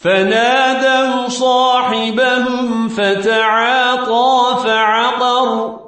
فنادوا صاحبهم فتعاطى فعقر.